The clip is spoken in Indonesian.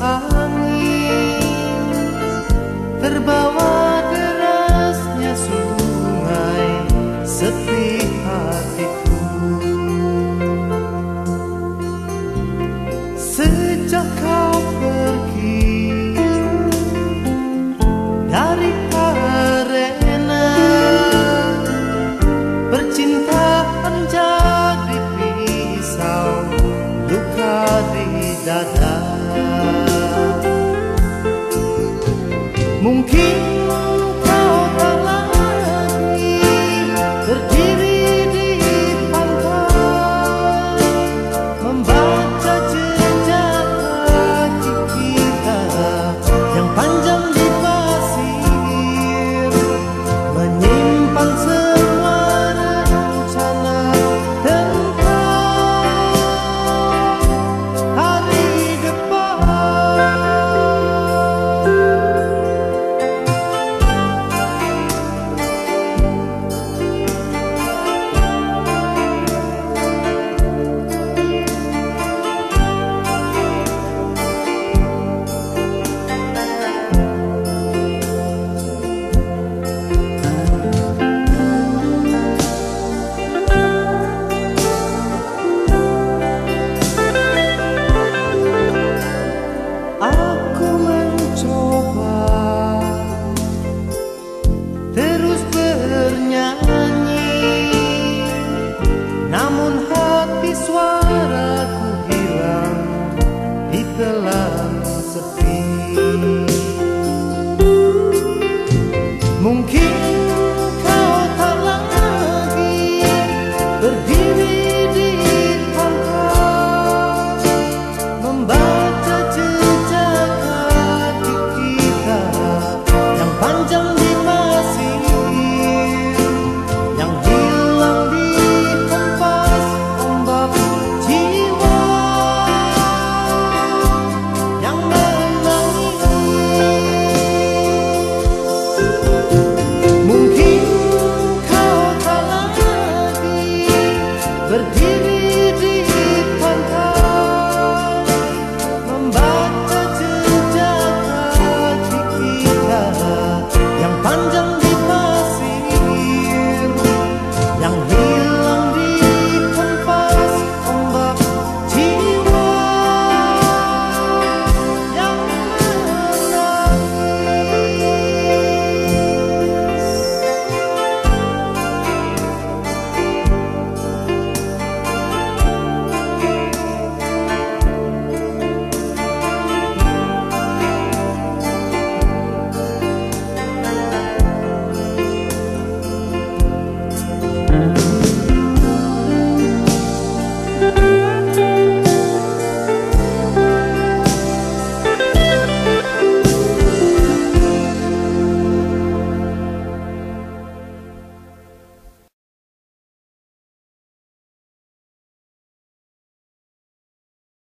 angin terbawa derasnya sungai sepi hatiku. Sejak kau pergi dari arena percintaan jadi pisau luka di dada. 梦甜